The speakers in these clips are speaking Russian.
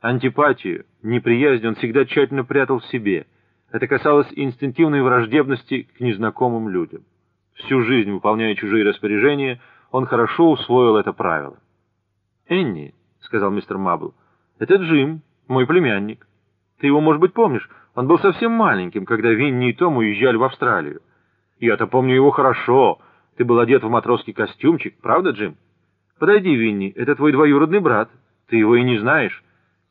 Антипатию, неприязнь он всегда тщательно прятал в себе. Это касалось инстинктивной враждебности к незнакомым людям. Всю жизнь, выполняя чужие распоряжения, он хорошо усвоил это правило. «Энни», — сказал мистер Мабл, — «это Джим, мой племянник. Ты его, может быть, помнишь? Он был совсем маленьким, когда Винни и Том уезжали в Австралию. Я-то помню его хорошо. Ты был одет в матросский костюмчик, правда, Джим? Подойди, Винни, это твой двоюродный брат. Ты его и не знаешь.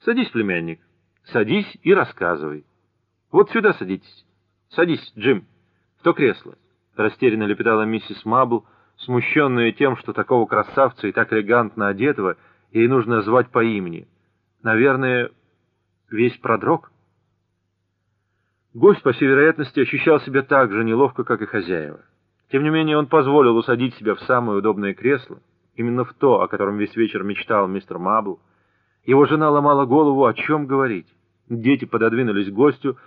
Садись, племянник. Садись и рассказывай. Вот сюда садитесь. Садись, Джим, в то кресло. Растерянно лепетала миссис Мабл, смущенная тем, что такого красавца и так элегантно одетого ей нужно звать по имени. Наверное, весь продрог? Гость, по всей вероятности, ощущал себя так же неловко, как и хозяева. Тем не менее, он позволил усадить себя в самое удобное кресло, именно в то, о котором весь вечер мечтал мистер Мабл. Его жена ломала голову, о чем говорить. Дети пододвинулись к гостю,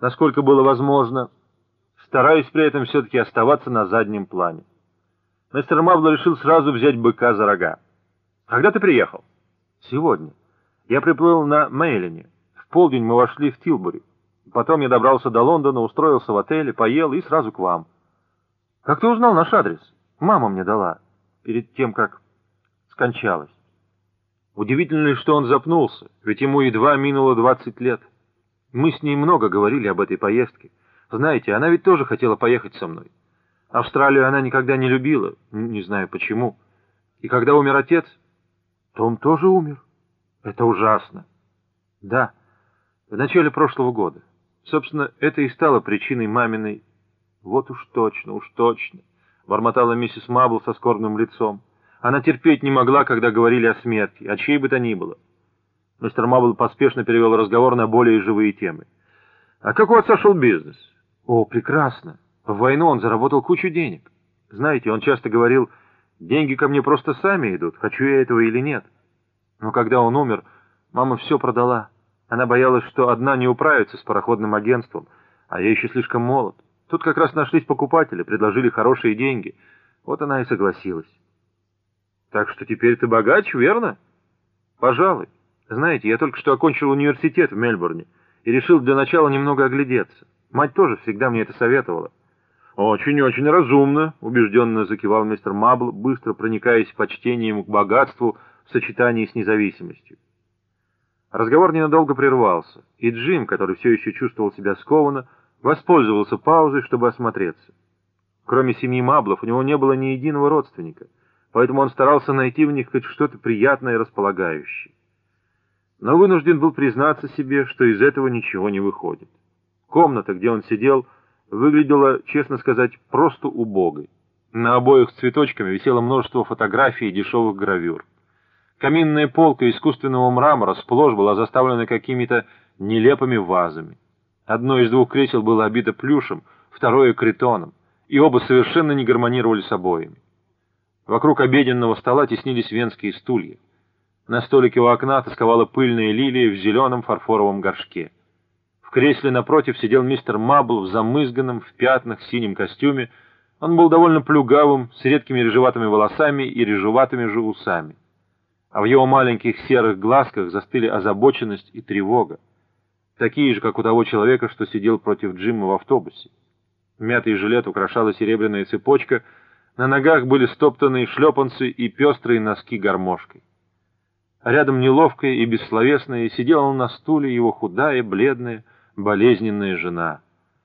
насколько было возможно, стараясь при этом все-таки оставаться на заднем плане. Мистер Мабл решил сразу взять быка за рога. «Когда ты приехал?» «Сегодня. Я приплыл на Мейлине. В полдень мы вошли в Тилбури. Потом я добрался до Лондона, устроился в отеле, поел и сразу к вам. Как ты узнал наш адрес? Мама мне дала, перед тем, как скончалась. Удивительно ли, что он запнулся, ведь ему едва минуло 20 лет. Мы с ней много говорили об этой поездке. Знаете, она ведь тоже хотела поехать со мной. Австралию она никогда не любила, не знаю почему. И когда умер отец, то он тоже умер. Это ужасно. Да, в начале прошлого года. Собственно, это и стало причиной маминой... Вот уж точно, уж точно, бормотала миссис Мабл со скорбным лицом. Она терпеть не могла, когда говорили о смерти, о чьей бы то ни было. Мистер Мабл поспешно перевел разговор на более живые темы. «А как у отца шел бизнес?» «О, прекрасно. В войну он заработал кучу денег. Знаете, он часто говорил, деньги ко мне просто сами идут, хочу я этого или нет. Но когда он умер, мама все продала». Она боялась, что одна не управится с пароходным агентством, а я еще слишком молод. Тут как раз нашлись покупатели, предложили хорошие деньги. Вот она и согласилась. Так что теперь ты богач, верно? Пожалуй. Знаете, я только что окончил университет в Мельбурне и решил для начала немного оглядеться. Мать тоже всегда мне это советовала. «Очень-очень разумно», — убежденно закивал мистер Мабл, быстро проникаясь почтением к богатству в сочетании с независимостью. Разговор ненадолго прервался, и Джим, который все еще чувствовал себя скованно, воспользовался паузой, чтобы осмотреться. Кроме семьи Маблов, у него не было ни единого родственника, поэтому он старался найти в них хоть что-то приятное и располагающее. Но вынужден был признаться себе, что из этого ничего не выходит. Комната, где он сидел, выглядела, честно сказать, просто убогой. На обоих с цветочками висело множество фотографий и дешевых гравюр. Каминная полка искусственного мрамора сплошь была заставлена какими-то нелепыми вазами. Одно из двух кресел было обито плюшем, второе — критоном, и оба совершенно не гармонировали с обоями. Вокруг обеденного стола теснились венские стулья. На столике у окна тосковала пыльная лилия в зеленом фарфоровом горшке. В кресле напротив сидел мистер Мабл в замызганном, в пятнах, синем костюме. Он был довольно плюгавым, с редкими рыжеватыми волосами и рыжеватыми же усами а в его маленьких серых глазках застыли озабоченность и тревога, такие же, как у того человека, что сидел против Джима в автобусе. Мятый жилет украшала серебряная цепочка, на ногах были стоптанные шлепанцы и пестрые носки гармошкой. А рядом неловкая и бессловесная сидела на стуле его худая, бледная, болезненная жена —